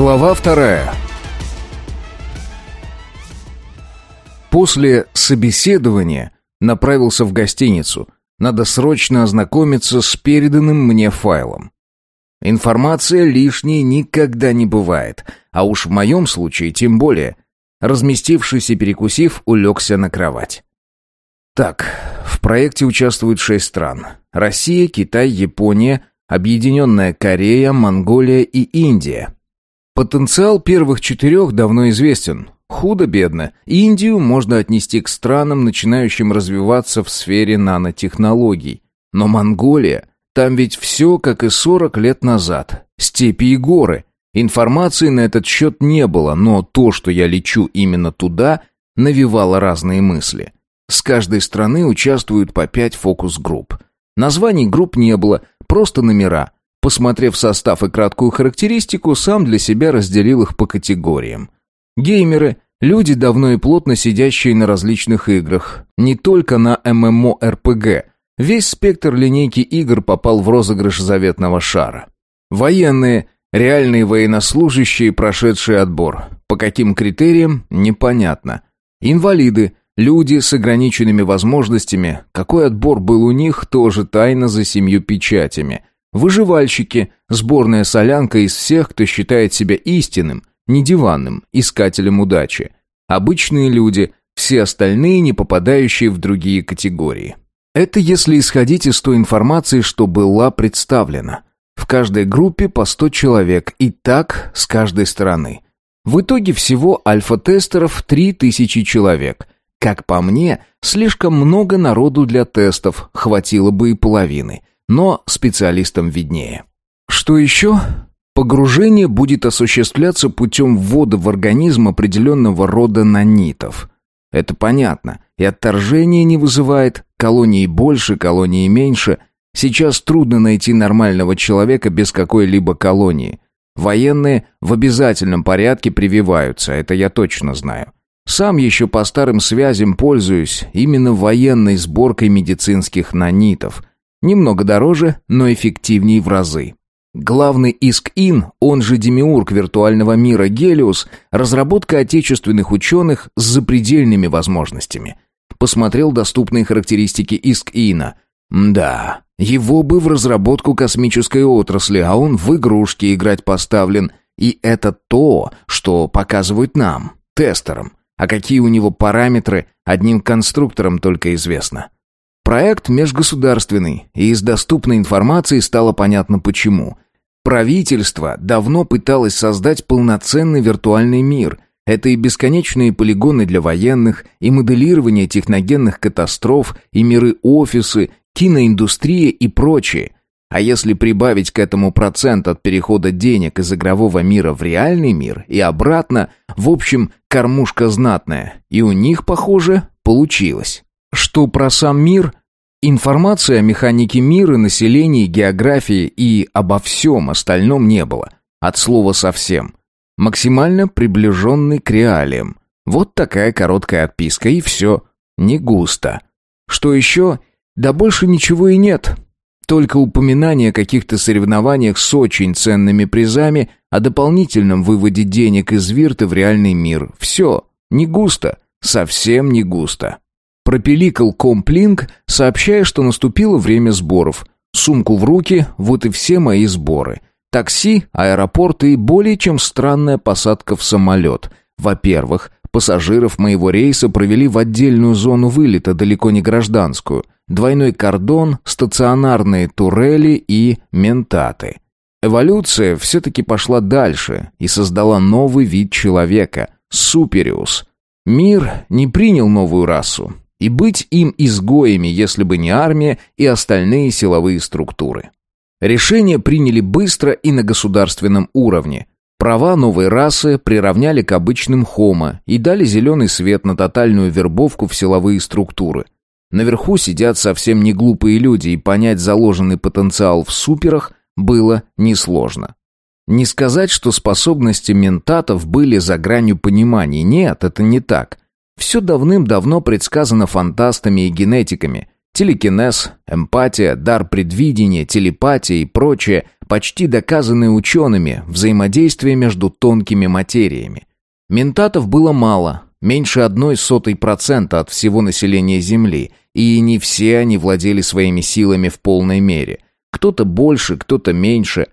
Глава вторая. После собеседования направился в гостиницу. Надо срочно ознакомиться с переданным мне файлом. Информация лишней никогда не бывает, а уж в моем случае тем более. Разместившись и перекусив, улегся на кровать. Так, в проекте участвуют шесть стран. Россия, Китай, Япония, Объединенная Корея, Монголия и Индия. Потенциал первых четырех давно известен. Худо-бедно. Индию можно отнести к странам, начинающим развиваться в сфере нанотехнологий. Но Монголия, там ведь все как и 40 лет назад. Степи и горы. Информации на этот счет не было, но то, что я лечу именно туда, навевало разные мысли. С каждой страны участвуют по пять фокус-групп. Названий групп не было, просто номера. Посмотрев состав и краткую характеристику, сам для себя разделил их по категориям. Геймеры – люди, давно и плотно сидящие на различных играх, не только на ММО-РПГ. Весь спектр линейки игр попал в розыгрыш заветного шара. Военные – реальные военнослужащие, прошедшие отбор. По каким критериям – непонятно. Инвалиды – Люди с ограниченными возможностями, какой отбор был у них, тоже тайна за семью печатями. Выживальщики, сборная солянка из всех, кто считает себя истинным, не диванным, искателем удачи. Обычные люди, все остальные, не попадающие в другие категории. Это если исходить из той информации, что была представлена. В каждой группе по 100 человек, и так с каждой стороны. В итоге всего альфа-тестеров 3000 человек – как по мне, слишком много народу для тестов, хватило бы и половины. Но специалистам виднее. Что еще? Погружение будет осуществляться путем ввода в организм определенного рода нанитов. Это понятно. И отторжение не вызывает, колонии больше, колонии меньше. Сейчас трудно найти нормального человека без какой-либо колонии. Военные в обязательном порядке прививаются, это я точно знаю. Сам еще по старым связям пользуюсь именно военной сборкой медицинских нанитов. Немного дороже, но эффективнее в разы. Главный иск-ин, он же демиург виртуального мира Гелиус, разработка отечественных ученых с запредельными возможностями. Посмотрел доступные характеристики иск-ина. Да, его бы в разработку космической отрасли, а он в игрушки играть поставлен. И это то, что показывают нам, тестерам. А какие у него параметры, одним конструкторам только известно. Проект межгосударственный, и из доступной информации стало понятно почему. Правительство давно пыталось создать полноценный виртуальный мир. Это и бесконечные полигоны для военных, и моделирование техногенных катастроф, и миры-офисы, киноиндустрия и прочее – а если прибавить к этому процент от перехода денег из игрового мира в реальный мир и обратно, в общем, кормушка знатная. И у них, похоже, получилось. Что про сам мир? Информации о механике мира, населении, географии и обо всем остальном не было. От слова совсем. Максимально приближенный к реалиям. Вот такая короткая отписка, и все. Не густо. Что еще? Да больше ничего и нет. Только упоминание о каких-то соревнованиях с очень ценными призами, о дополнительном выводе денег из Вирта в реальный мир. Все. Не густо. Совсем не густо. Пропеликал комплинг, сообщая, что наступило время сборов. Сумку в руки, вот и все мои сборы. Такси, аэропорт и более чем странная посадка в самолет. Во-первых, пассажиров моего рейса провели в отдельную зону вылета, далеко не гражданскую – двойной кордон, стационарные турели и ментаты. Эволюция все-таки пошла дальше и создала новый вид человека – супериус. Мир не принял новую расу, и быть им изгоями, если бы не армия и остальные силовые структуры. Решение приняли быстро и на государственном уровне. Права новой расы приравняли к обычным хомо и дали зеленый свет на тотальную вербовку в силовые структуры – Наверху сидят совсем не глупые люди, и понять заложенный потенциал в суперах было несложно. Не сказать, что способности ментатов были за гранью понимания. Нет, это не так. Все давным-давно предсказано фантастами и генетиками. Телекинез, эмпатия, дар предвидения, телепатия и прочее, почти доказанные учеными, взаимодействие между тонкими материями. Ментатов было мало, меньше одной сотой процента от всего населения Земли, и не все они владели своими силами в полной мере. Кто-то больше, кто-то меньше.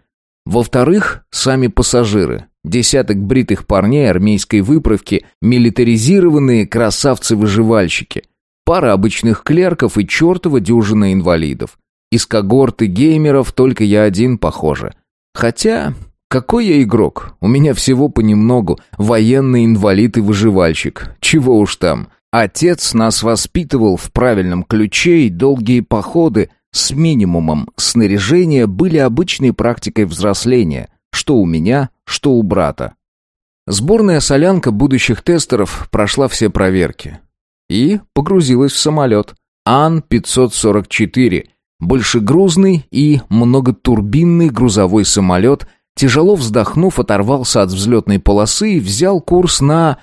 Во-вторых, сами пассажиры. Десяток бритых парней армейской выправки, милитаризированные красавцы-выживальщики. Пара обычных клерков и чертова дюжина инвалидов. Из когорты геймеров только я один, похоже. Хотя, какой я игрок? У меня всего понемногу. Военный инвалид и выживальщик. Чего уж там. Отец нас воспитывал в правильном ключе, и долгие походы с минимумом снаряжения были обычной практикой взросления, что у меня, что у брата. Сборная солянка будущих тестеров прошла все проверки. И погрузилась в самолет. Ан-544, большегрузный и многотурбинный грузовой самолет, тяжело вздохнув, оторвался от взлетной полосы и взял курс на...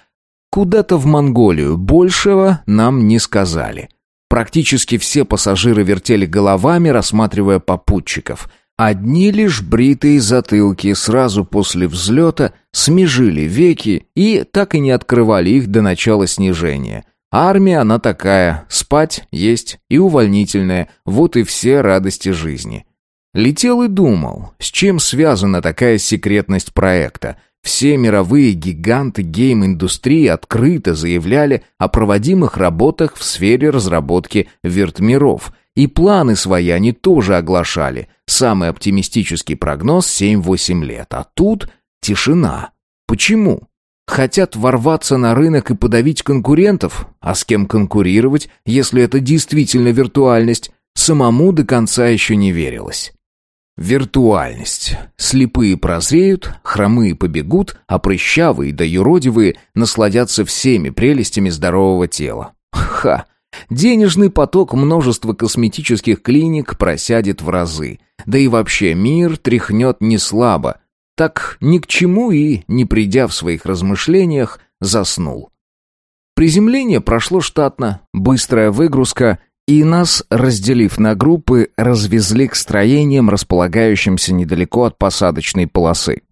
Куда-то в Монголию, большего нам не сказали. Практически все пассажиры вертели головами, рассматривая попутчиков. Одни лишь бритые затылки сразу после взлета смежили веки и так и не открывали их до начала снижения. Армия она такая, спать, есть и увольнительная, вот и все радости жизни. Летел и думал, с чем связана такая секретность проекта. Все мировые гиганты гейм-индустрии открыто заявляли о проводимых работах в сфере разработки вертмиров, и планы свои они тоже оглашали. Самый оптимистический прогноз 7-8 лет, а тут тишина. Почему? Хотят ворваться на рынок и подавить конкурентов? А с кем конкурировать, если это действительно виртуальность? Самому до конца еще не верилось. Виртуальность. Слепые прозреют, хромые побегут, а прыщавые да юродивые насладятся всеми прелестями здорового тела. Ха! Денежный поток множества косметических клиник просядет в разы. Да и вообще мир тряхнет не слабо, так ни к чему и, не придя в своих размышлениях, заснул. Приземление прошло штатно, быстрая выгрузка, и нас, разделив на группы, развезли к строениям, располагающимся недалеко от посадочной полосы.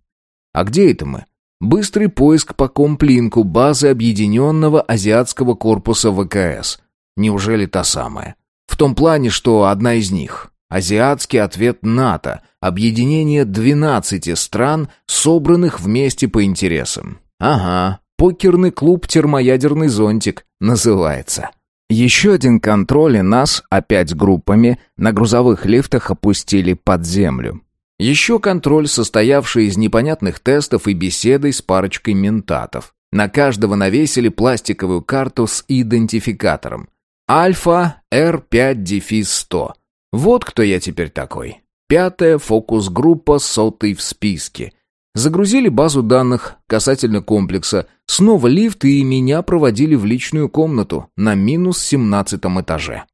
А где это мы? Быстрый поиск по комплинку базы Объединенного Азиатского корпуса ВКС. Неужели та самая? В том плане, что одна из них. Азиатский ответ НАТО, объединение 12 стран, собранных вместе по интересам. Ага, покерный клуб «Термоядерный зонтик» называется. Еще один контроль, и нас, опять группами, на грузовых лифтах опустили под землю. Еще контроль, состоявший из непонятных тестов и беседой с парочкой ментатов. На каждого навесили пластиковую карту с идентификатором. Альфа R5-100. Вот кто я теперь такой. Пятая фокус-группа сотый в списке. Загрузили базу данных касательно комплекса. Снова лифт и меня проводили в личную комнату на минус семнадцатом этаже.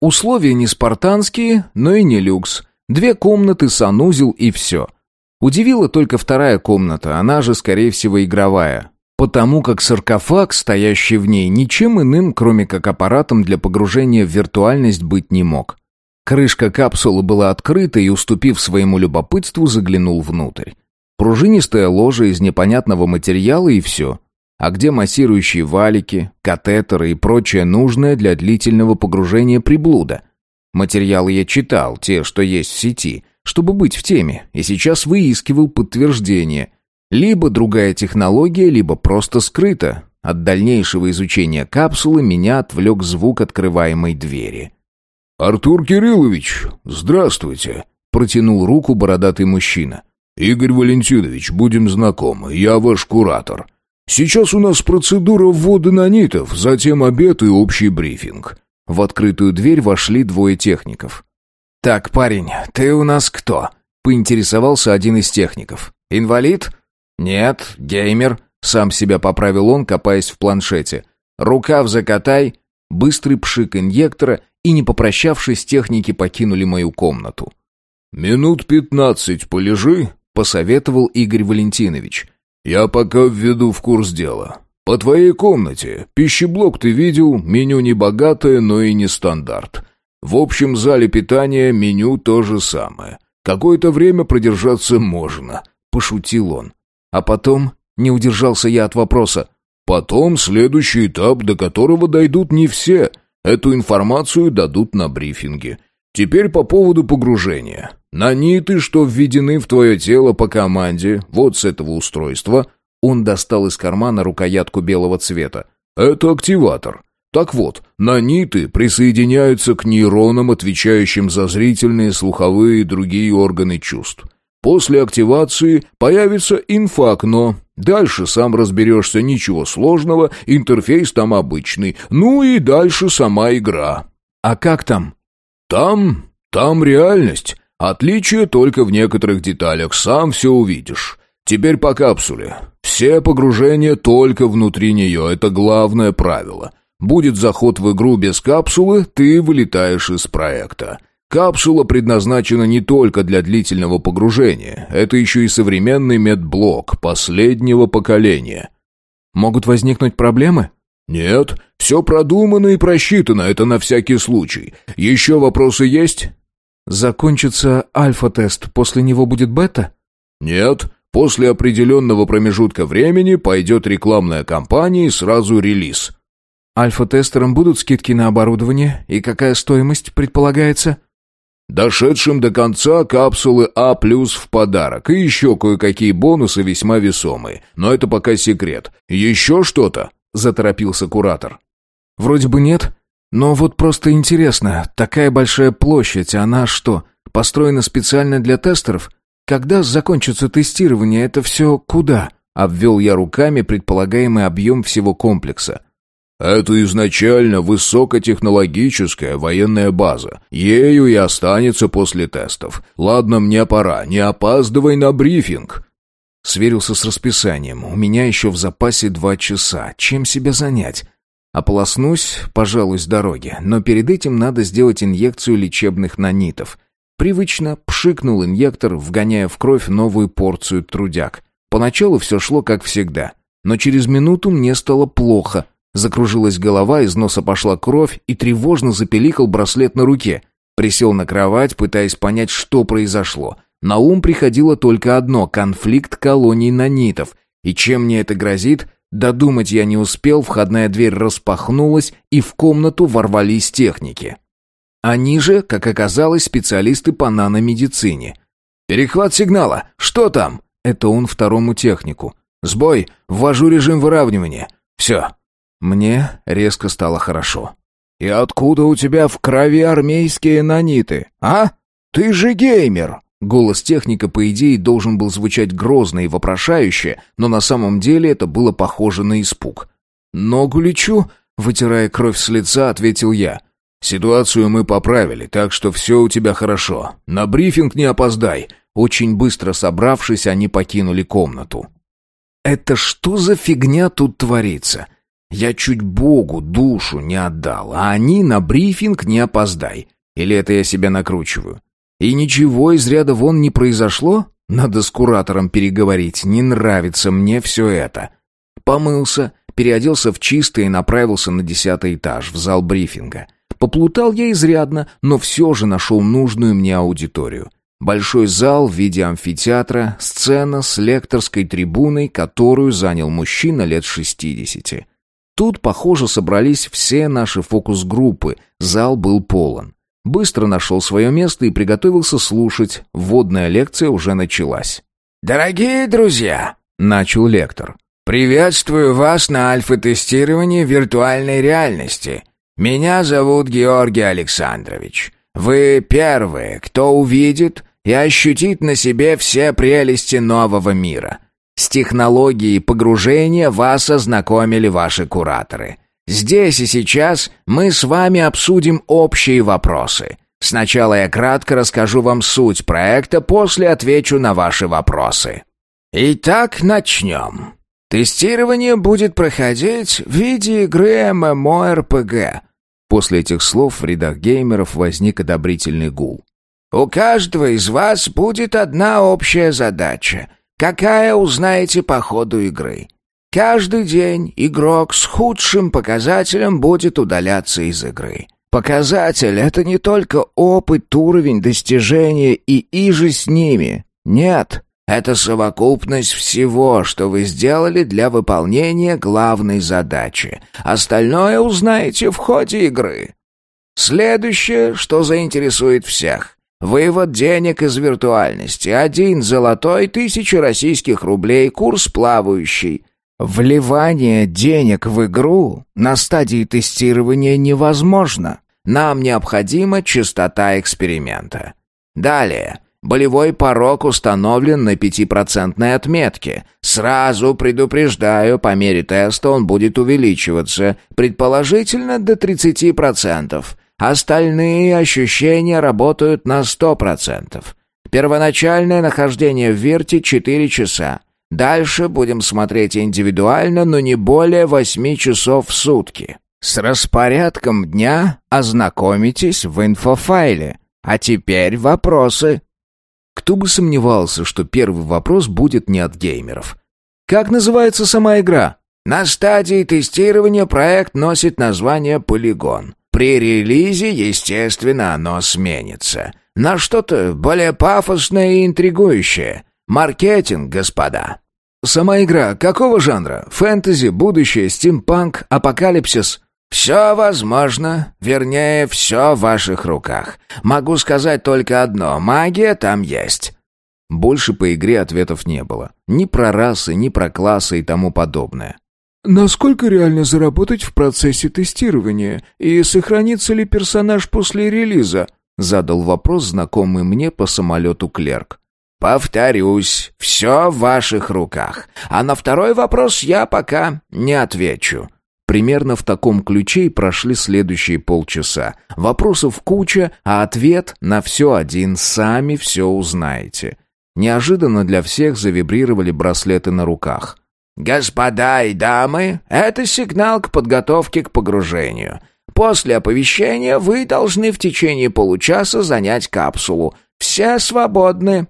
Условия не спартанские, но и не люкс. Две комнаты, санузел и все. Удивила только вторая комната, она же, скорее всего, игровая. Потому как саркофаг, стоящий в ней, ничем иным, кроме как аппаратом для погружения в виртуальность, быть не мог. Крышка капсулы была открыта и, уступив своему любопытству, заглянул внутрь. Пружинистая ложа из непонятного материала и все. А где массирующие валики, катетеры и прочее нужное для длительного погружения приблуда? Материалы я читал, те, что есть в сети, чтобы быть в теме, и сейчас выискивал подтверждение. Либо другая технология, либо просто скрыто. От дальнейшего изучения капсулы меня отвлек звук открываемой двери. «Артур Кириллович, здравствуйте!» — протянул руку бородатый мужчина. «Игорь Валентинович, будем знакомы, я ваш куратор. Сейчас у нас процедура ввода нанитов, затем обед и общий брифинг». В открытую дверь вошли двое техников. «Так, парень, ты у нас кто?» — поинтересовался один из техников. «Инвалид?» «Нет, геймер», — сам себя поправил он, копаясь в планшете. «Рукав закатай». Быстрый пшик инъектора, и, не попрощавшись, техники покинули мою комнату. «Минут пятнадцать полежи», — посоветовал Игорь Валентинович. «Я пока введу в курс дела. По твоей комнате. Пищеблок ты видел, меню не богатое, но и не стандарт. В общем зале питания меню то же самое. Какое-то время продержаться можно», — пошутил он. А потом не удержался я от вопроса. «Потом следующий этап, до которого дойдут не все. Эту информацию дадут на брифинге. Теперь по поводу погружения. Наниты, что введены в твое тело по команде, вот с этого устройства...» Он достал из кармана рукоятку белого цвета. «Это активатор. Так вот, наниты присоединяются к нейронам, отвечающим за зрительные, слуховые и другие органы чувств. После активации появится инфоокно. Дальше сам разберешься, ничего сложного, интерфейс там обычный. Ну и дальше сама игра. А как там? Там, там реальность. Отличие только в некоторых деталях, сам все увидишь. Теперь по капсуле. Все погружения только внутри нее, это главное правило. Будет заход в игру без капсулы, ты вылетаешь из проекта. Капсула предназначена не только для длительного погружения, это еще и современный медблок последнего поколения. Могут возникнуть проблемы? Нет, все продумано и просчитано, это на всякий случай. Еще вопросы есть? Закончится альфа-тест, после него будет бета? Нет, после определенного промежутка времени пойдет рекламная кампания и сразу релиз. Альфа-тестерам будут скидки на оборудование и какая стоимость предполагается? Дошедшим до конца капсулы А+, в подарок, и еще кое-какие бонусы весьма весомые. Но это пока секрет. Еще что-то?» — заторопился куратор. «Вроде бы нет, но вот просто интересно, такая большая площадь, она что, построена специально для тестеров? Когда закончится тестирование, это все куда?» — обвел я руками предполагаемый объем всего комплекса — это изначально высокотехнологическая военная база. Ею и останется после тестов. Ладно, мне пора, не опаздывай на брифинг. Сверился с расписанием. У меня еще в запасе два часа. Чем себя занять? Ополоснусь, пожалуй, с дороги, но перед этим надо сделать инъекцию лечебных нанитов. Привычно пшикнул инъектор, вгоняя в кровь новую порцию трудяк. Поначалу все шло как всегда, но через минуту мне стало плохо — Закружилась голова, из носа пошла кровь и тревожно запеликал браслет на руке. Присел на кровать, пытаясь понять, что произошло. На ум приходило только одно — конфликт колоний нанитов. И чем мне это грозит? Додумать я не успел, входная дверь распахнулась, и в комнату ворвались техники. Они же, как оказалось, специалисты по наномедицине. «Перехват сигнала! Что там?» Это он второму технику. «Сбой! Ввожу режим выравнивания. Все, мне резко стало хорошо. «И откуда у тебя в крови армейские наниты, а? Ты же геймер!» Голос техника, по идее, должен был звучать грозно и вопрошающе, но на самом деле это было похоже на испуг. «Ногу лечу?» — вытирая кровь с лица, ответил я. «Ситуацию мы поправили, так что все у тебя хорошо. На брифинг не опоздай». Очень быстро собравшись, они покинули комнату. «Это что за фигня тут творится?» Я чуть Богу душу не отдал, а они на брифинг не опоздай. Или это я себя накручиваю? И ничего из ряда вон не произошло? Надо с куратором переговорить, не нравится мне все это. Помылся, переоделся в чистое и направился на десятый этаж, в зал брифинга. Поплутал я изрядно, но все же нашел нужную мне аудиторию. Большой зал в виде амфитеатра, сцена с лекторской трибуной, которую занял мужчина лет шестидесяти. Тут, похоже, собрались все наши фокус-группы, зал был полон. Быстро нашел свое место и приготовился слушать, вводная лекция уже началась. «Дорогие друзья!» — начал лектор. «Приветствую вас на альфа-тестировании виртуальной реальности. Меня зовут Георгий Александрович. Вы первые, кто увидит и ощутит на себе все прелести нового мира. С технологией погружения вас ознакомили ваши кураторы. Здесь и сейчас мы с вами обсудим общие вопросы. Сначала я кратко расскажу вам суть проекта, после отвечу на ваши вопросы. Итак, начнем. Тестирование будет проходить в виде игры MMORPG. После этих слов в рядах геймеров возник одобрительный гул. У каждого из вас будет одна общая задача Какая узнаете по ходу игры. Каждый день игрок с худшим показателем будет удаляться из игры. Показатель — это не только опыт, уровень, достижения и иже с ними. Нет, это совокупность всего, что вы сделали для выполнения главной задачи. Остальное узнаете в ходе игры. Следующее, что заинтересует всех. Вывод денег из виртуальности. Один золотой, тысяча российских рублей, курс плавающий. Вливание денег в игру на стадии тестирования невозможно. Нам необходима частота эксперимента. Далее. Болевой порог установлен на 5% отметке. Сразу предупреждаю, по мере теста он будет увеличиваться, предположительно до 30%. Остальные ощущения работают на 100%. Первоначальное нахождение в Вирте 4 часа. Дальше будем смотреть индивидуально, но не более 8 часов в сутки. С распорядком дня ознакомитесь в инфофайле. А теперь вопросы. Кто бы сомневался, что первый вопрос будет не от геймеров. Как называется сама игра? На стадии тестирования проект носит название «Полигон». При релизе, естественно, оно сменится. На что-то более пафосное и интригующее. Маркетинг, господа. Сама игра какого жанра? Фэнтези, будущее, стимпанк, апокалипсис? «Все возможно, вернее, все в ваших руках. Могу сказать только одно, магия там есть». Больше по игре ответов не было. Ни про расы, ни про классы и тому подобное. «Насколько реально заработать в процессе тестирования? И сохранится ли персонаж после релиза?» Задал вопрос знакомый мне по самолету клерк. «Повторюсь, все в ваших руках. А на второй вопрос я пока не отвечу». Примерно в таком ключе и прошли следующие полчаса. Вопросов куча, а ответ на все один. Сами все узнаете. Неожиданно для всех завибрировали браслеты на руках. «Господа и дамы, это сигнал к подготовке к погружению. После оповещения вы должны в течение получаса занять капсулу. Все свободны».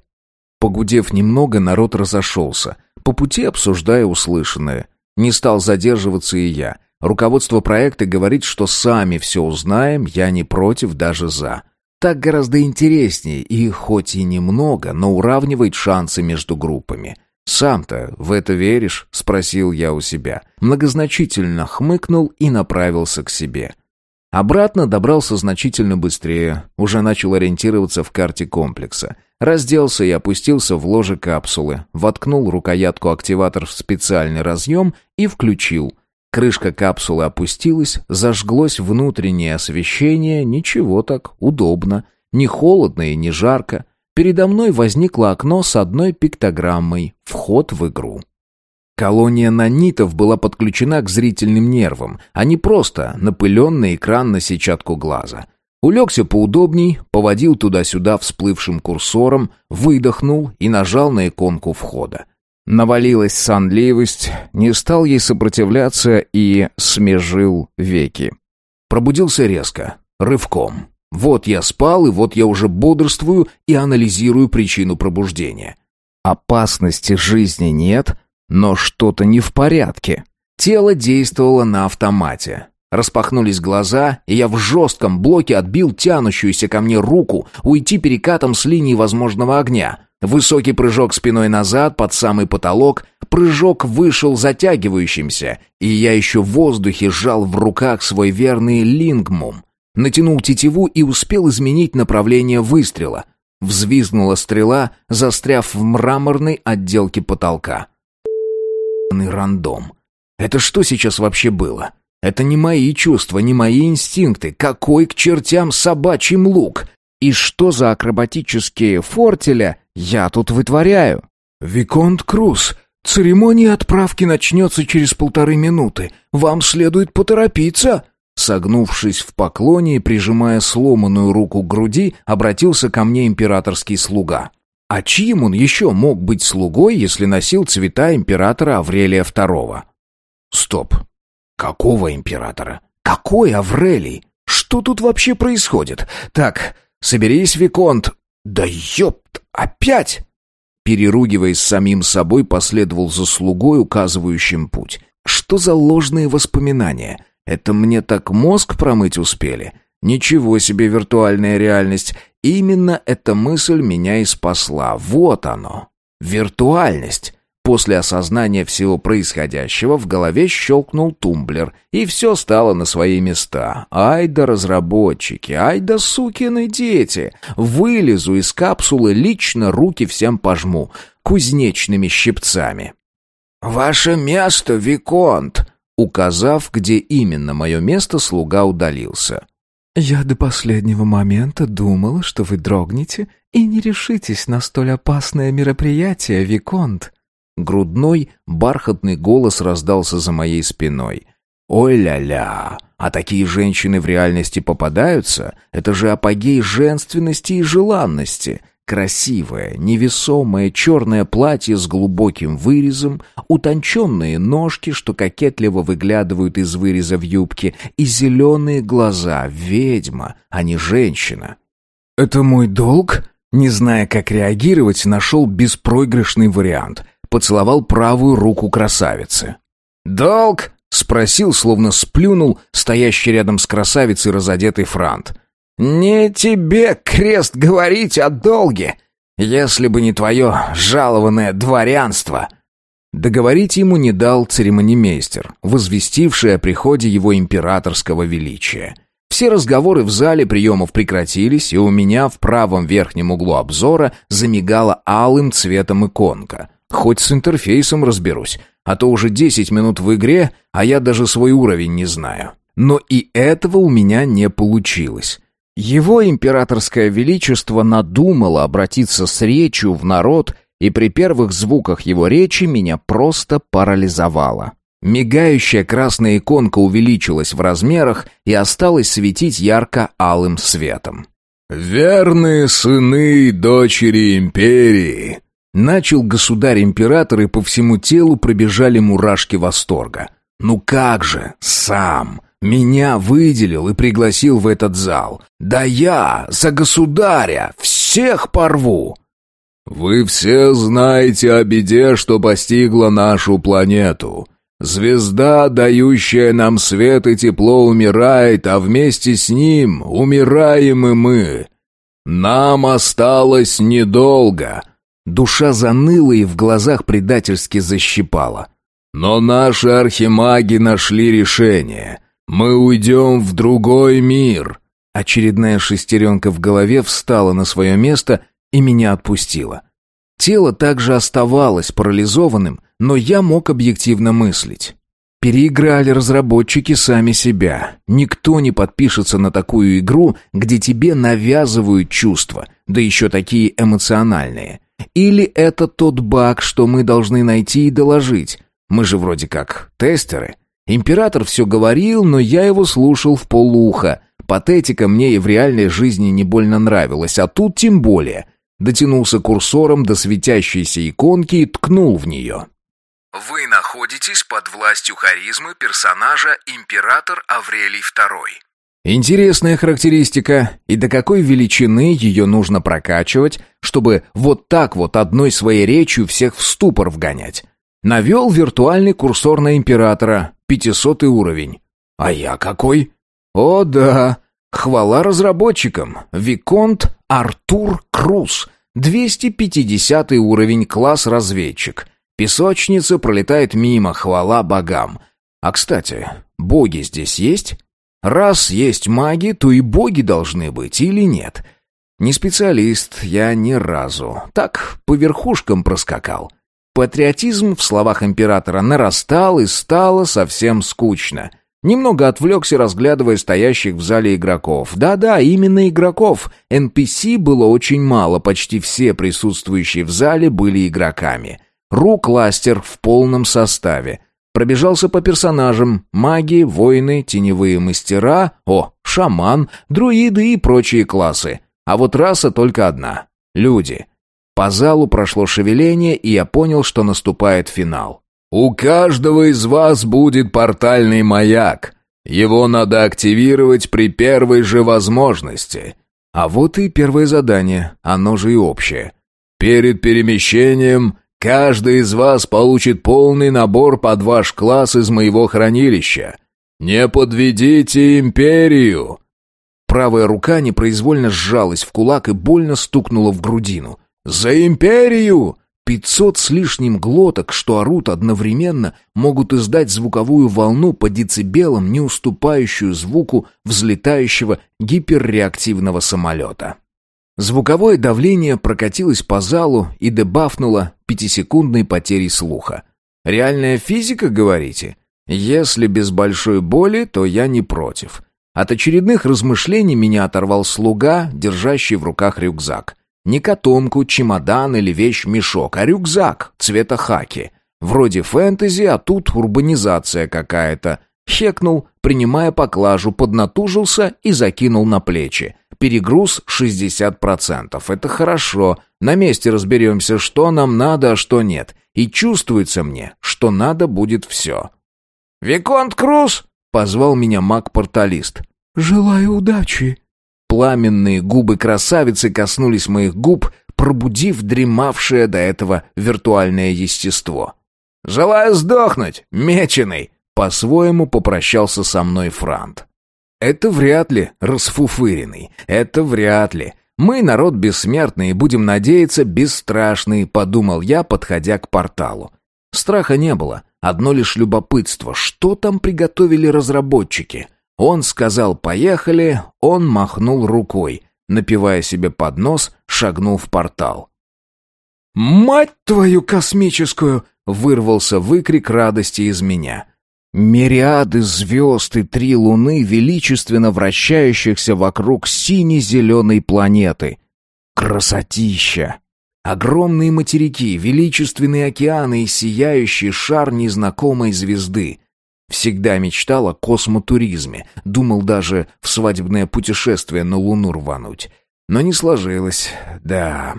Погудев немного, народ разошелся, по пути обсуждая услышанное. Не стал задерживаться и я. Руководство проекта говорит, что сами все узнаем, я не против, даже за. Так гораздо интереснее и хоть и немного, но уравнивает шансы между группами. «Сам-то в это веришь?» — спросил я у себя. Многозначительно хмыкнул и направился к себе. Обратно добрался значительно быстрее, уже начал ориентироваться в карте комплекса. Разделся и опустился в ложе капсулы, воткнул рукоятку активатор в специальный разъем и включил — Крышка капсулы опустилась, зажглось внутреннее освещение, ничего так, удобно, не холодно и не жарко. Передо мной возникло окно с одной пиктограммой «Вход в игру». Колония нанитов была подключена к зрительным нервам, а не просто напыленный экран на сетчатку глаза. Улегся поудобней, поводил туда-сюда всплывшим курсором, выдохнул и нажал на иконку входа. Навалилась сонливость, не стал ей сопротивляться и смежил веки. Пробудился резко, рывком. Вот я спал, и вот я уже бодрствую и анализирую причину пробуждения. Опасности жизни нет, но что-то не в порядке. Тело действовало на автомате. Распахнулись глаза, и я в жестком блоке отбил тянущуюся ко мне руку уйти перекатом с линии возможного огня. Высокий прыжок спиной назад под самый потолок, прыжок вышел затягивающимся, и я еще в воздухе сжал в руках свой верный лингмум. Натянул тетиву и успел изменить направление выстрела. Взвизгнула стрела, застряв в мраморной отделке потолка. рандом. Это что сейчас вообще было? Это не мои чувства, не мои инстинкты. Какой к чертям собачий лук? И что за акробатические фортеля я тут вытворяю? Виконт Круз, церемония отправки начнется через полторы минуты. Вам следует поторопиться. Согнувшись в поклоне и прижимая сломанную руку к груди, обратился ко мне императорский слуга. А чьим он еще мог быть слугой, если носил цвета императора Аврелия II? Стоп. Какого императора? Какой Аврелий? Что тут вообще происходит? Так, Соберись, Виконт!» «Да ёпт! Опять!» Переругиваясь самим собой, последовал за слугой, указывающим путь. «Что за ложные воспоминания? Это мне так мозг промыть успели? Ничего себе виртуальная реальность. Именно эта мысль меня и спасла. Вот оно. Виртуальность. После осознания всего происходящего в голове щелкнул тумблер, и все стало на свои места. Ай да разработчики, ай да сукины дети! Вылезу из капсулы, лично руки всем пожму, кузнечными щипцами. «Ваше место, Виконт!» Указав, где именно мое место, слуга удалился. «Я до последнего момента думала, что вы дрогнете и не решитесь на столь опасное мероприятие, Виконт», Грудной, бархатный голос раздался за моей спиной. «Ой-ля-ля! А такие женщины в реальности попадаются? Это же апогей женственности и желанности!» Красивое, невесомое черное платье с глубоким вырезом, утонченные ножки, что кокетливо выглядывают из выреза в юбке, и зеленые глаза. Ведьма, а не женщина. «Это мой долг?» Не зная, как реагировать, нашел беспроигрышный вариант — поцеловал правую руку красавицы. «Долг?» — спросил, словно сплюнул стоящий рядом с красавицей разодетый франт. «Не тебе, крест, говорить о долге, если бы не твое жалованное дворянство!» Договорить ему не дал церемонимейстер, возвестивший о приходе его императорского величия. Все разговоры в зале приемов прекратились, и у меня в правом верхнем углу обзора замигала алым цветом иконка — Хоть с интерфейсом разберусь, а то уже 10 минут в игре, а я даже свой уровень не знаю. Но и этого у меня не получилось. Его императорское величество надумало обратиться с речью в народ, и при первых звуках его речи меня просто парализовало. Мигающая красная иконка увеличилась в размерах и осталась светить ярко-алым светом. «Верные сыны и дочери империи!» Начал государь-император, и по всему телу пробежали мурашки восторга. «Ну как же, сам!» Меня выделил и пригласил в этот зал. Да я за государя всех порву. Вы все знаете о беде, что постигла нашу планету. Звезда, дающая нам свет и тепло, умирает, а вместе с ним умираем и мы. Нам осталось недолго. Душа заныла и в глазах предательски защипала. «Но наши архимаги нашли решение. Мы уйдем в другой мир». Очередная шестеренка в голове встала на свое место и меня отпустила. Тело также оставалось парализованным, но я мог объективно мыслить. Переиграли разработчики сами себя. Никто не подпишется на такую игру, где тебе навязывают чувства, да еще такие эмоциональные. Или это тот баг, что мы должны найти и доложить? Мы же вроде как тестеры. Император все говорил, но я его слушал в полуха. Патетика мне и в реальной жизни не больно нравилась, а тут тем более. Дотянулся курсором до светящейся иконки и ткнул в нее. Вы находитесь под властью харизмы персонажа Император Аврелий II. Интересная характеристика, и до какой величины ее нужно прокачивать, чтобы вот так вот одной своей речью всех в ступор вгонять. Навел виртуальный курсор на императора, 500 уровень. А я какой? О да, хвала разработчикам. Виконт Артур Круз, 250 уровень, класс разведчик. Песочница пролетает мимо, хвала богам. А кстати, боги здесь есть? Раз есть маги, то и боги должны быть или нет. Не специалист я ни разу. Так, по верхушкам проскакал. Патриотизм в словах императора нарастал и стало совсем скучно. Немного отвлекся, разглядывая стоящих в зале игроков. Да-да, именно игроков. NPC было очень мало, почти все присутствующие в зале были игроками. Ру-кластер в полном составе. Пробежался по персонажам. Маги, воины, теневые мастера, о, шаман, друиды и прочие классы. А вот раса только одна — люди. По залу прошло шевеление, и я понял, что наступает финал. «У каждого из вас будет портальный маяк. Его надо активировать при первой же возможности». А вот и первое задание, оно же и общее. «Перед перемещением Каждый из вас получит полный набор под ваш класс из моего хранилища. Не подведите империю!» Правая рука непроизвольно сжалась в кулак и больно стукнула в грудину. «За империю!» Пятьсот с лишним глоток, что орут одновременно, могут издать звуковую волну по децибелам, не уступающую звуку взлетающего гиперреактивного самолета. Звуковое давление прокатилось по залу и дебафнуло пятисекундной потерей слуха. «Реальная физика, говорите? Если без большой боли, то я не против». От очередных размышлений меня оторвал слуга, держащий в руках рюкзак. Не котомку, чемодан или вещь-мешок, а рюкзак цвета хаки. Вроде фэнтези, а тут урбанизация какая-то. Хекнул, принимая поклажу, поднатужился и закинул на плечи. Перегруз 60%. Это хорошо. На месте разберемся, что нам надо, а что нет. И чувствуется мне, что надо будет все. «Виконт Круз!» — позвал меня маг-порталист. «Желаю удачи!» Пламенные губы красавицы коснулись моих губ, пробудив дремавшее до этого виртуальное естество. «Желаю сдохнуть, меченый!» — по-своему попрощался со мной Франт. «Это вряд ли, расфуфыренный, это вряд ли. Мы народ бессмертный и будем надеяться бесстрашный», — подумал я, подходя к порталу. Страха не было, одно лишь любопытство, что там приготовили разработчики — он сказал «поехали», он махнул рукой, напивая себе под нос, шагнул в портал. «Мать твою космическую!» — вырвался выкрик радости из меня. Мириады звезд и три луны, величественно вращающихся вокруг сине-зеленой планеты. Красотища! Огромные материки, величественные океаны и сияющий шар незнакомой звезды. Всегда мечтал о космотуризме, думал даже в свадебное путешествие на Луну рвануть. Но не сложилось, да.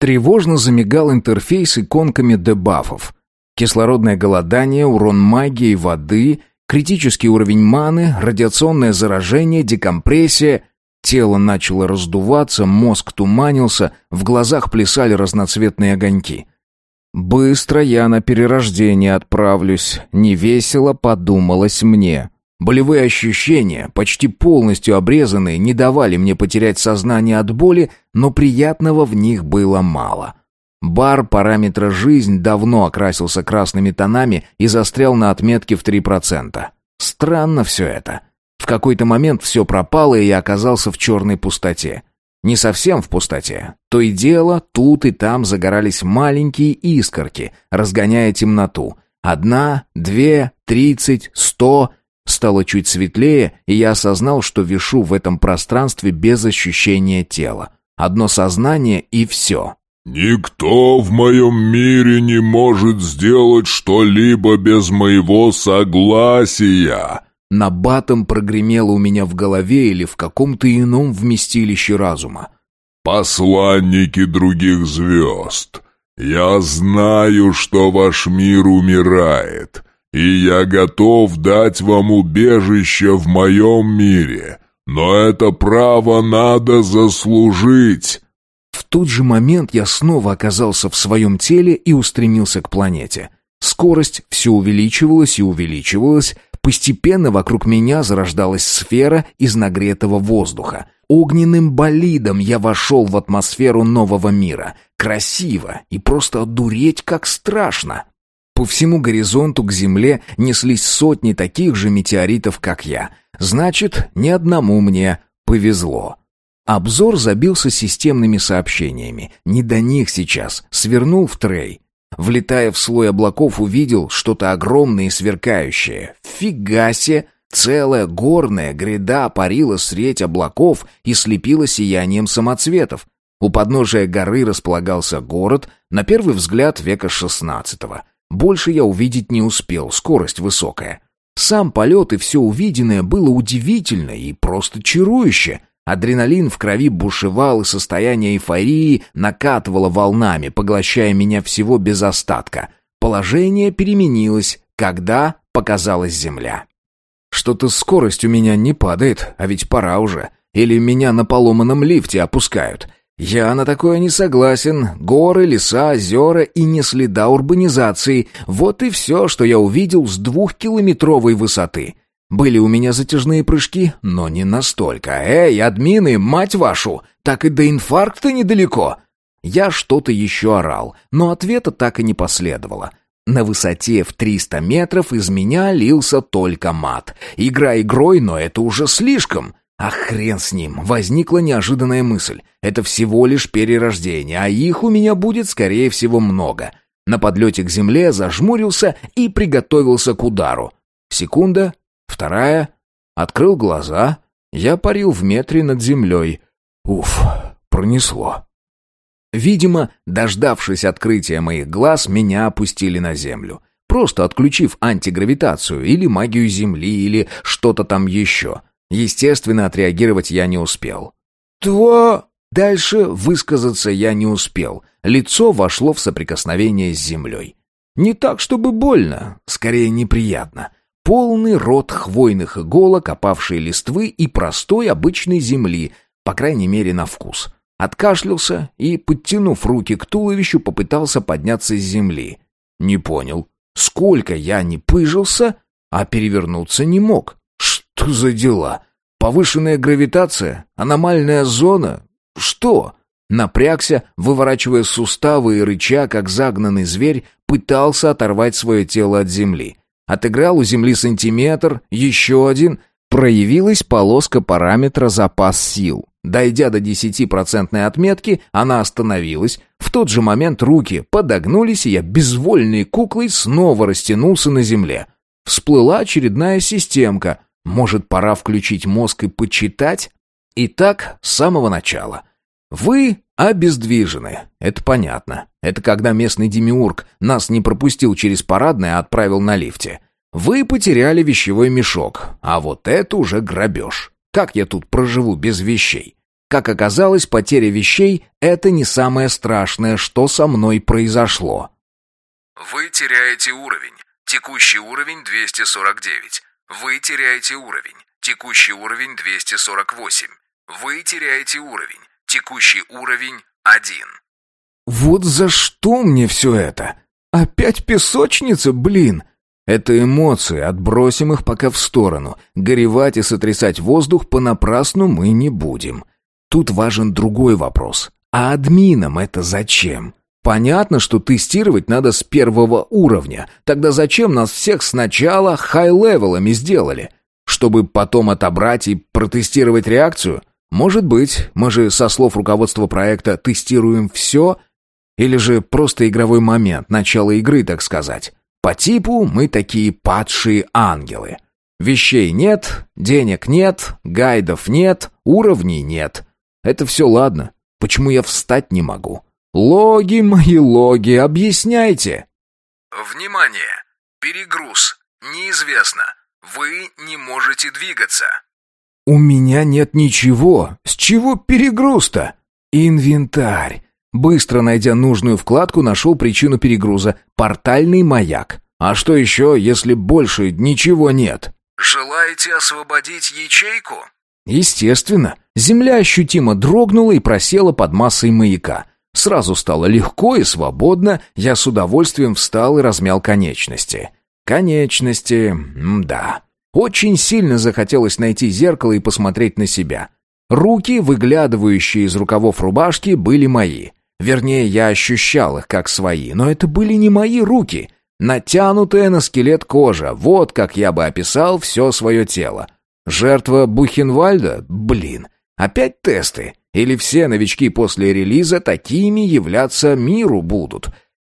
Тревожно замигал интерфейс иконками дебафов. Кислородное голодание, урон магии, воды, критический уровень маны, радиационное заражение, декомпрессия. Тело начало раздуваться, мозг туманился, в глазах плясали разноцветные огоньки. Быстро я на перерождение отправлюсь, невесело подумалось мне. Болевые ощущения, почти полностью обрезанные, не давали мне потерять сознание от боли, но приятного в них было мало. Бар параметра «жизнь» давно окрасился красными тонами и застрял на отметке в 3%. Странно все это. В какой-то момент все пропало, и я оказался в черной пустоте. Не совсем в пустоте. То и дело, тут и там загорались маленькие искорки, разгоняя темноту. Одна, две, тридцать, сто... Стало чуть светлее, и я осознал, что вишу в этом пространстве без ощущения тела. Одно сознание и все. «Никто в моем мире не может сделать что-либо без моего согласия», набатом прогремело у меня в голове или в каком-то ином вместилище разума. «Посланники других звезд, я знаю, что ваш мир умирает, и я готов дать вам убежище в моем мире, но это право надо заслужить». В тот же момент я снова оказался в своем теле и устремился к планете. Скорость все увеличивалась и увеличивалась, Постепенно вокруг меня зарождалась сфера из нагретого воздуха. Огненным болидом я вошел в атмосферу нового мира. Красиво и просто одуреть как страшно. По всему горизонту к Земле неслись сотни таких же метеоритов, как я. Значит, ни одному мне повезло. Обзор забился системными сообщениями. Не до них сейчас. Свернул в трей. Влетая в слой облаков, увидел что-то огромное и сверкающее. Фига себе! Целая горная гряда парила средь облаков и слепила сиянием самоцветов. У подножия горы располагался город, на первый взгляд века шестнадцатого. Больше я увидеть не успел, скорость высокая. Сам полет и все увиденное было удивительно и просто чарующе. Адреналин в крови бушевал, и состояние эйфории накатывало волнами, поглощая меня всего без остатка. Положение переменилось, когда показалась земля. Что-то скорость у меня не падает, а ведь пора уже. Или меня на поломанном лифте опускают. Я на такое не согласен. Горы, леса, озера и не следа урбанизации. Вот и все, что я увидел с двухкилометровой высоты. Были у меня затяжные прыжки, но не настолько. Эй, админы, мать вашу, так и до инфаркта недалеко. Я что-то еще орал, но ответа так и не последовало. На высоте в 300 метров из меня лился только мат. Игра игрой, но это уже слишком. А хрен с ним, возникла неожиданная мысль. Это всего лишь перерождение, а их у меня будет, скорее всего, много. На подлете к земле зажмурился и приготовился к удару. Секунда, вторая. Открыл глаза. Я парил в метре над землей. Уф, пронесло. Видимо, дождавшись открытия моих глаз, меня опустили на землю. Просто отключив антигравитацию или магию Земли или что-то там еще. Естественно, отреагировать я не успел. «Тво...» Дальше высказаться я не успел. Лицо вошло в соприкосновение с землей. Не так, чтобы больно, скорее неприятно. Полный рот хвойных иголок, опавшей листвы и простой обычной земли, по крайней мере на вкус. Откашлялся и, подтянув руки к туловищу, попытался подняться с земли. Не понял, сколько я не пыжился, а перевернуться не мог. Что за дела? Повышенная гравитация? Аномальная зона? Что? Напрягся, выворачивая суставы и рыча, как загнанный зверь, пытался оторвать свое тело от земли. Отыграл у земли сантиметр, еще один. Проявилась полоска параметра «запас сил». Дойдя до десятипроцентной отметки, она остановилась. В тот же момент руки подогнулись, и я безвольной куклой снова растянулся на земле. Всплыла очередная системка. Может, пора включить мозг и почитать? И так с самого начала. Вы обездвижены. Это понятно. Это когда местный демиург нас не пропустил через парадное, а отправил на лифте. Вы потеряли вещевой мешок, а вот это уже грабеж. Как я тут проживу без вещей? Как оказалось, потеря вещей — это не самое страшное, что со мной произошло. Вы теряете уровень. Текущий уровень 249. Вы теряете уровень. Текущий уровень 248. Вы теряете уровень. Текущий уровень 1. Вот за что мне все это? Опять песочница, блин! Это эмоции, отбросим их пока в сторону. Горевать и сотрясать воздух понапрасну мы не будем. Тут важен другой вопрос. А админам это зачем? Понятно, что тестировать надо с первого уровня. Тогда зачем нас всех сначала хай-левелами сделали? Чтобы потом отобрать и протестировать реакцию? Может быть, мы же со слов руководства проекта тестируем все, или же просто игровой момент, начало игры, так сказать. По типу мы такие падшие ангелы. Вещей нет, денег нет, гайдов нет, уровней нет. Это все ладно. Почему я встать не могу? Логи мои логи, объясняйте. Внимание! Перегруз. Неизвестно. Вы не можете двигаться. «У меня нет ничего. С чего перегруз-то?» «Инвентарь». Быстро найдя нужную вкладку, нашел причину перегруза. «Портальный маяк». «А что еще, если больше ничего нет?» «Желаете освободить ячейку?» Естественно. Земля ощутимо дрогнула и просела под массой маяка. Сразу стало легко и свободно, я с удовольствием встал и размял конечности. Конечности, да. Очень сильно захотелось найти зеркало и посмотреть на себя. Руки, выглядывающие из рукавов рубашки, были мои. Вернее, я ощущал их как свои, но это были не мои руки. Натянутая на скелет кожа, вот как я бы описал все свое тело. Жертва Бухенвальда? Блин, опять тесты? Или все новички после релиза такими являться миру будут?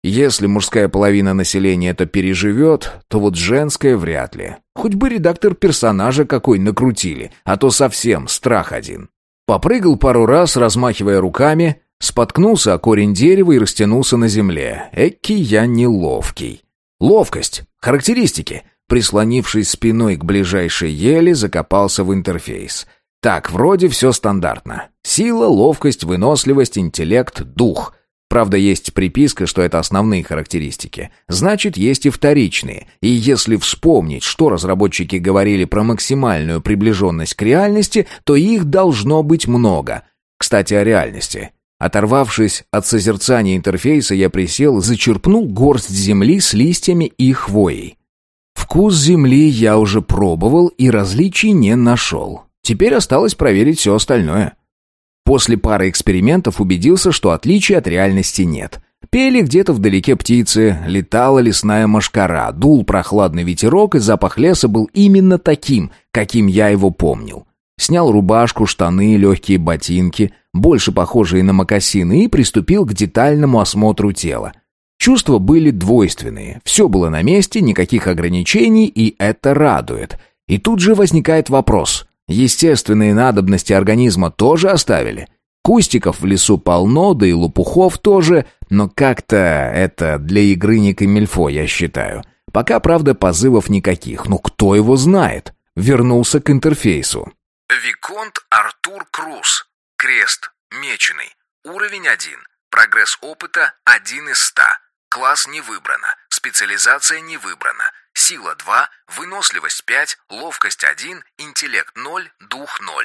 Если мужская половина населения это переживет, то вот женская вряд ли. Хоть бы редактор персонажа какой накрутили, а то совсем страх один. Попрыгал пару раз, размахивая руками, споткнулся о корень дерева и растянулся на земле. Эки я неловкий. Ловкость. Характеристики. Прислонившись спиной к ближайшей еле, закопался в интерфейс. Так, вроде все стандартно. Сила, ловкость, выносливость, интеллект, дух. Правда, есть приписка, что это основные характеристики. Значит, есть и вторичные. И если вспомнить, что разработчики говорили про максимальную приближенность к реальности, то их должно быть много. Кстати, о реальности. Оторвавшись от созерцания интерфейса, я присел, зачерпнул горсть земли с листьями и хвоей. Вкус земли я уже пробовал и различий не нашел. Теперь осталось проверить все остальное. После пары экспериментов убедился, что отличий от реальности нет. Пели где-то вдалеке птицы, летала лесная машкара, дул прохладный ветерок, и запах леса был именно таким, каким я его помнил. Снял рубашку, штаны, легкие ботинки, больше похожие на мокасины, и приступил к детальному осмотру тела. Чувства были двойственные, все было на месте, никаких ограничений, и это радует. И тут же возникает вопрос. Естественные надобности организма тоже оставили? Кустиков в лесу полно, да и лопухов тоже, но как-то это для игры не камильфо, я считаю. Пока, правда, позывов никаких, но кто его знает? Вернулся к интерфейсу. Виконт Артур Круз. Крест. Меченый. Уровень 1. Прогресс опыта 1 из 100. Класс не выбрано. Специализация не выбрана. Сила 2, выносливость 5, ловкость 1, интеллект 0, дух 0.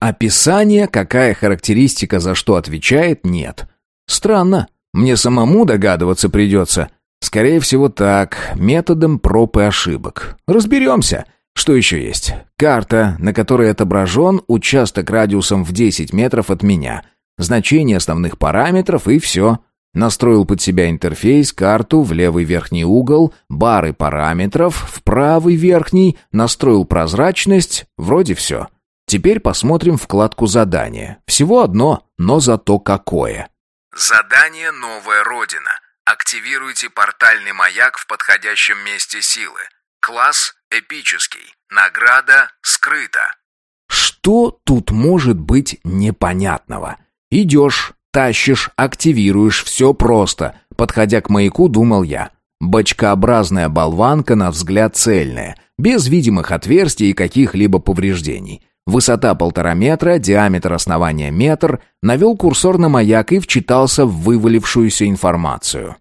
Описание, какая характеристика за что отвечает, нет. Странно. Мне самому догадываться придется. Скорее всего так, методом проб и ошибок. Разберемся. Что еще есть? Карта, на которой отображен участок радиусом в 10 метров от меня. Значение основных параметров и все. Настроил под себя интерфейс, карту в левый верхний угол, бары параметров, в правый верхний, настроил прозрачность, вроде все. Теперь посмотрим вкладку задания. Всего одно, но зато какое. Задание «Новая Родина». Активируйте портальный маяк в подходящем месте силы. Класс эпический. Награда скрыта. Что тут может быть непонятного? Идешь, тащишь, активируешь, все просто. Подходя к маяку, думал я. Бочкообразная болванка, на взгляд цельная, без видимых отверстий и каких-либо повреждений. Высота полтора метра, диаметр основания метр, навел курсор на маяк и вчитался в вывалившуюся информацию.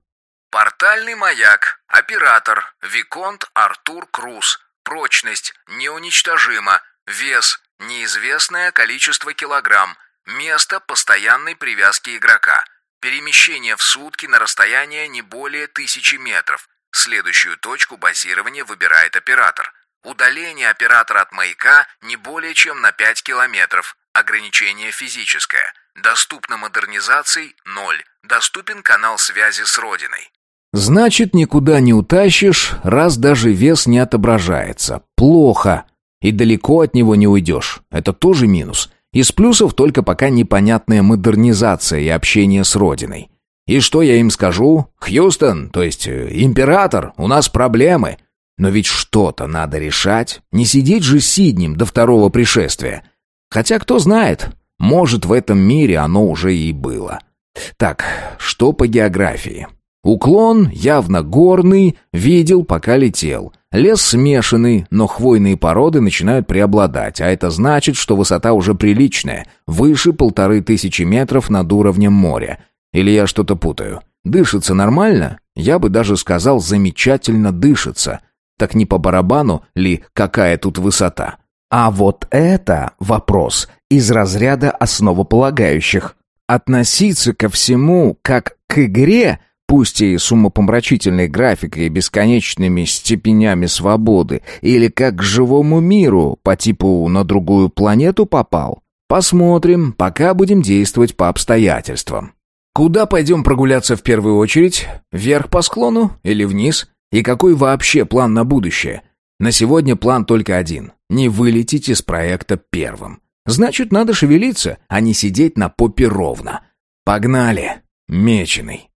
Портальный маяк. Оператор. Виконт Артур Круз. Прочность. Неуничтожима. Вес. Неизвестное количество килограмм. Место постоянной привязки игрока. Перемещение в сутки на расстояние не более тысячи метров. Следующую точку базирования выбирает оператор. Удаление оператора от маяка не более чем на 5 километров. Ограничение физическое. Доступно модернизаций – 0. Доступен канал связи с Родиной. Значит, никуда не утащишь, раз даже вес не отображается. Плохо. И далеко от него не уйдешь. Это тоже минус. Из плюсов только пока непонятная модернизация и общение с Родиной. И что я им скажу? Хьюстон, то есть э, император, у нас проблемы. Но ведь что-то надо решать. Не сидеть же сиднем до второго пришествия. Хотя кто знает, может в этом мире оно уже и было. Так, что по географии? Уклон явно горный, видел, пока летел. Лес смешанный, но хвойные породы начинают преобладать, а это значит, что высота уже приличная, выше полторы тысячи метров над уровнем моря. Или я что-то путаю? Дышится нормально? Я бы даже сказал, замечательно дышится. Так не по барабану ли, какая тут высота? А вот это вопрос из разряда основополагающих. Относиться ко всему как к игре – пусть и с умопомрачительной графикой и бесконечными степенями свободы, или как к живому миру, по типу на другую планету попал? Посмотрим, пока будем действовать по обстоятельствам. Куда пойдем прогуляться в первую очередь? Вверх по склону или вниз? И какой вообще план на будущее? На сегодня план только один — не вылететь из проекта первым. Значит, надо шевелиться, а не сидеть на попе ровно. Погнали, меченый.